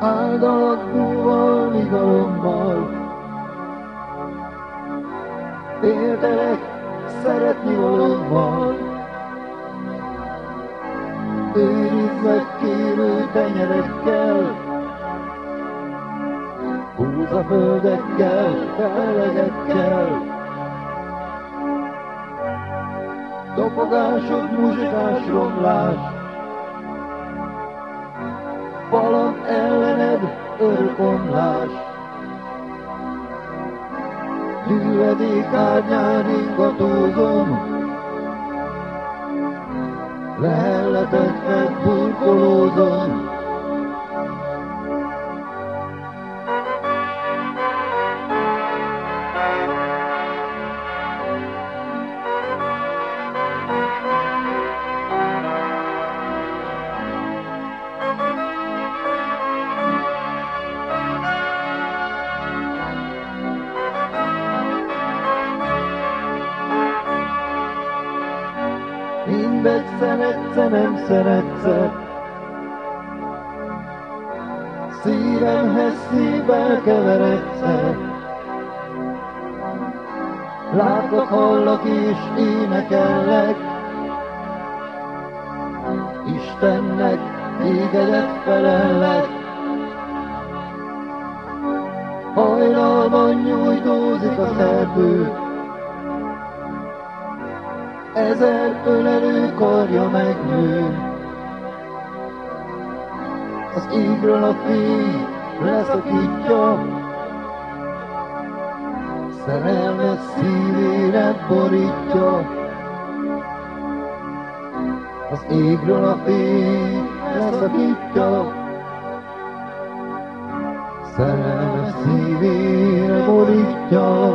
Áldalak búval, igalommal, Féltelek szeretni valóban, Őrizd meg kérő tenyerekkel, Húz a földekkel, felegekkel, Dobogásod, muzsikás romlás, Valam ellened örökomlás. Hűvedék árnyán ingatózom, Lehelletetve burkolózom, Mindegy, szeretsz nem szeretsz Szívemhez szívvel keveredsz Látlak, hallak és énekellek Istennek tégedet felellek Hajnalban nyújtózik az erdő ezer ölelő karja megnő. Az égről a fény leszakítja, szerelmet szívére borítja. Az égről a fény leszakítja, szerelmet szívére borítja.